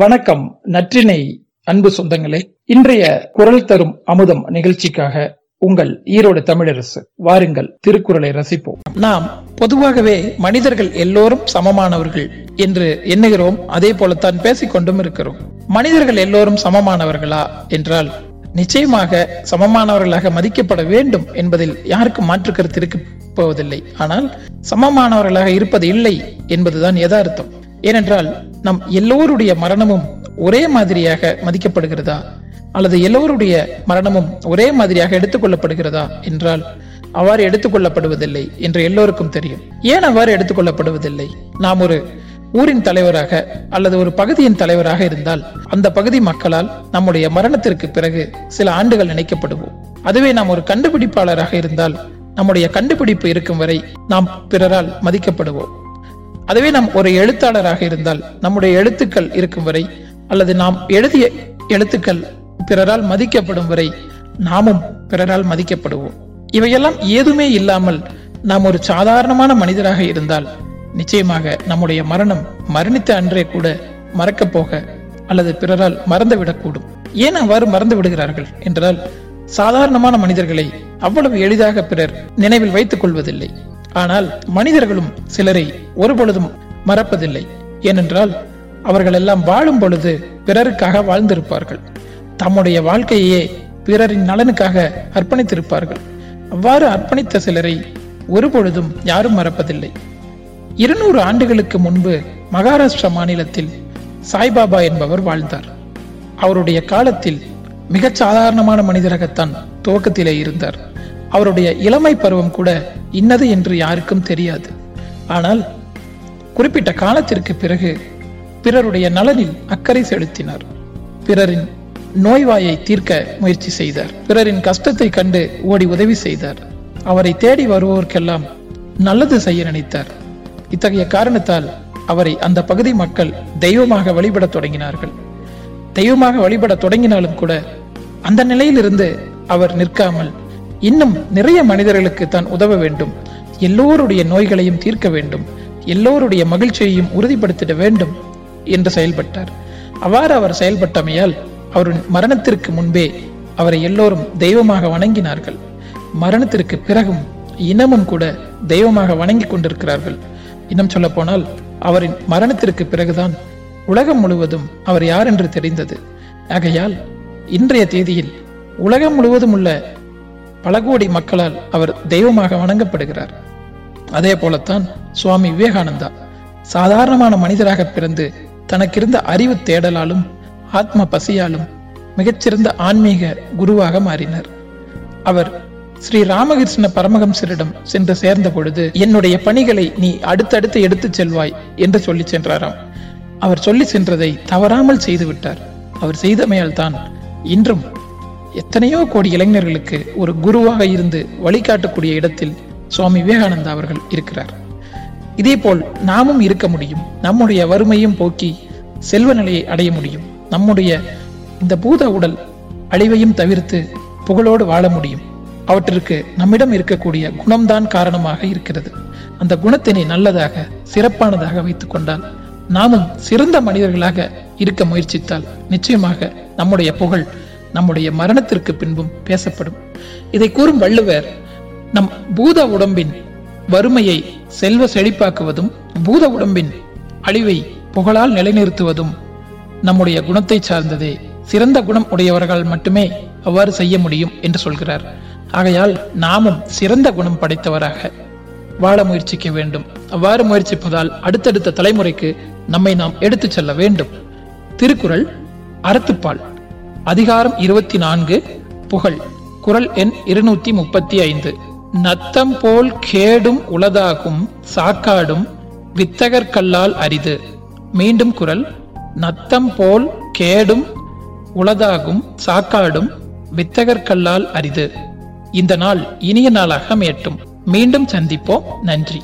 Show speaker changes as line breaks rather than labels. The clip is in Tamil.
வணக்கம் நற்றினை அன்பு சொந்தங்களே. இன்றைய குரல் தரும் அமுதம் நிகழ்ச்சிக்காக உங்கள் ஈரோடு தமிழரசு வாருங்கள் திருக்குறளை ரசிப்போம். நாம் பொதுவாகவே மனிதர்கள் எல்லோரும் சமமானவர்கள் என்று எண்ணுகிறோம் அதே போலத்தான் பேசிக்கொண்டும் இருக்கிறோம். மனிதர்கள் எல்லோரும் சமமானவர்களா என்றால் நிச்சயமாக சமமானவர்களாக மதிக்கப்பட வேண்டும் என்பதில் யாருக்கும் மாற்று கருத்து இருக்க போவதில்லை ஆனால் சமமானவர்களாக இருப்பது இல்லை என்பதுதான் யதார்த்தம். ஏனென்றால் நம் எல்லோருடைய மரணமும் ஒரே மாதிரியாக மதிக்கப்படுகிறதா? அல்லது எல்லோருடைய மரணமும் ஒரே மாதிரியாக எடுத்துக்கொள்ளப்படுகிறதா? என்றால் அவ்வாறு எடுத்துக்கொள்ளப்படுவதில்லை என்று எல்லோருக்கும் தெரியும். ஏன் அவ்வாறு எடுத்துக்கொள்ளப்படுவதில்லை? நாம் ஒரு ஊரின் தலைவராக அல்லது ஒரு பகுதியின் தலைவராக இருந்தால் அந்த பகுதி மக்களால் நம்முடைய மரணத்திற்கு பிறகு சில ஆண்டுகள் நினைக்கப்படுவோம். அதுவே நாம் ஒரு கண்டுபிடிப்பாளராக இருந்தால் நம்முடைய கண்டுபிடிப்பு இருக்கும் வரை நாம் பிறரால் மதிக்கப்படுவோம். அதுவே நாம் ஒரு எழுத்தாளராக இருந்தால் நம்முடைய எழுத்துக்கள் இருக்கும் வரை அல்லது நாம் எழுதிய எழுத்துக்கள் பிறரால் மதிக்கப்படும் வரை நாமும் பிறரால் மதிக்கப்படுவோம். இவையெல்லாம் ஏதுமே இல்லாமல் நாம் ஒரு சாதாரணமான மனிதராக இருந்தால் நிச்சயமாக நம்முடைய மரணம் மரணித்த அன்றே கூட மறக்கப் போக அல்லது பிறரால் மறந்துவிடக்கூடும். ஏன் அவ்வாறு மறந்து விடுகிறார்கள் என்றால் சாதாரணமான மனிதர்களை அவ்வளவு எளிதாக பிறர் நினைவில் வைத்துக் கொள்வதில்லை. ஆனால் மனிதர்களும் சிலரை ஒரு பொழுதும் மறப்பதில்லை. ஏனென்றால் அவர்கள் எல்லாம் வாழும் பொழுது பிறருக்காக வாழ்ந்திருப்பார்கள். தம்முடைய வாழ்க்கையே பிறரின் நலனுக்காக அர்ப்பணித்திருப்பார்கள். அவ்வாறு அர்ப்பணித்த சிலரை ஒரு பொழுதும் யாரும் மறப்பதில்லை. இருநூறு ஆண்டுகளுக்கு முன்பு மகாராஷ்டிரா மாநிலத்தில் சாய்பாபா என்பவர் வாழ்ந்தார். அவருடைய காலத்தில் மிகச் சாதாரணமான மனிதராகத்தான் துவக்கத்திலே இருந்தார். அவருடைய இளமை பருவம் கூட இன்னது என்று யாருக்கும் தெரியாது. ஆனால் குறிப்பிட்ட காலத்திற்கு பிறகு பிறருடைய நலனில் அக்கறை செலுத்தினார். பிறரின் நோய்வாயை தீர்க்க முயற்சி செய்தார். பிறரின் கஷ்டத்தை கண்டு ஓடி உதவி செய்தார். அவரை தேடி வருவோருக்கெல்லாம் நல்லது செய்ய நினைத்தார். இத்தகைய காரணத்தால் அவரை அந்த பகுதி மக்கள் தெய்வமாக வழிபட தொடங்கினார்கள். தெய்வமாக வழிபட தொடங்கினாலும் கூட அந்த நிலையிலிருந்து அவர் நிற்காமல் இன்னும் நிறைய மனிதர்களுக்கு தான் உதவ வேண்டும். எல்லோருடைய நோய்களையும் தீர்க்க வேண்டும். எல்லோருடைய மகிழ்ச்சியையும் உறுதிப்படுத்திட வேண்டும் என்று செயல்பட்டார். அவ்வாறு அவர் செயல்பட்டமையால் அவரின் மரணத்திற்கு முன்பே அவரை எல்லோரும் தெய்வமாக வணங்கினார்கள். மரணத்திற்கு பிறகும் இனமும் கூட தெய்வமாக வணங்கி கொண்டிருக்கிறார்கள். இன்னும் சொல்ல போனால் அவரின் மரணத்திற்கு பிறகுதான் உலகம் முழுவதும் அவர் யார் என்று தெரிந்தது. ஆகையால் இன்றைய தேதியில் உலகம் முழுவதும் உள்ள பல கோடி மக்களால் அவர் தெய்வமாக வணங்கப்படுகிறார். அதே போலத்தான் சுவாமி விவேகானந்தா சாதாரணமான மனிதராக பிறந்து தனக்கிருந்த அறிவு தேடலாலும் ஆத்ம பசியாலும் மிகச்சிறந்த ஆன்மீக குருவாக மாறினார். அவர் ஸ்ரீ ராமகிருஷ்ண பரமஹம்சரிடம் சென்று சேர்ந்த பொழுது என்னுடைய பணிகளை நீ அடுத்தடுத்து எடுத்துச் செல்வாய் என்று சொல்லி சென்றாராம். அவர் சொல்லி சென்றதை தவறாமல் செய்து விட்டார். அவர் செய்தமையால் தான் இன்றும் எத்தனையோ கோடி இளைஞர்களுக்கு ஒரு குருவாக இருந்து வழிகாட்டக்கூடிய இடத்தில் சுவாமி விவேகானந்தா அவர்கள் இருக்கிறார். இதே போல் நாமும் இருக்க முடியும். நம்முடைய வறுமையும் போக்கி செல்வ நிலையை அடைய முடியும். நம்முடைய இந்த பூத உடல் அழிவையும் தவிர்த்து புகழோடு வாழ முடியும். அவற்றிற்கு நம்மிடம் இருக்கக்கூடிய குணம்தான் காரணமாக இருக்கிறது. அந்த குணத்தினை நல்லதாக சிறப்பானதாக வைத்துக் கொண்டால் நாமும் சிறந்த மனிதர்களாக இருக்க முயற்சித்தால் நிச்சயமாக நம்முடைய புகழ் நம்முடைய மரணத்திற்கு பின்பும் பேசப்படும். இதை கூறும் வள்ளுவர் நம் பூத உடம்பின் வறுமையை செல்வ செழிப்பாக்குவதும் பூத உடம்பின் அழிவை புகழால் நிலைநிறுத்துவதும் நம்முடைய குணத்தை சார்ந்ததே. சிறந்த குணம் உடையவர்கள் மட்டுமே அவ்வாறு செய்ய முடியும் என்று சொல்கிறார். ஆகையால் நாமும் சிறந்த குணம் படைத்தவராக வாழ முயற்சிக்க வேண்டும். அவ்வாறு முயற்சிப்பதால் அடுத்தடுத்த தலைமுறைக்கு நம்மை நாம் எடுத்துச் செல்ல வேண்டும். திருக்குறள் அறத்துப்பால். அதிகாரம் இருபத்தி நான்கு புகழ். குரல் எண் இருநூத்தி முப்பத்தி ஐந்து. நத்தம் போல் கேடும் உளதாகும் சாக்காடும் வித்தகர்கல்லால் அரிது. மீண்டும் குரல் நத்தம் போல் கேடும் உளதாகும் சாக்காடும் வித்தகர்கல்லால் அரிது. இந்த நாள் இனிய நாளாக மேட்டும் மீண்டும் சந்திப்போம். நன்றி.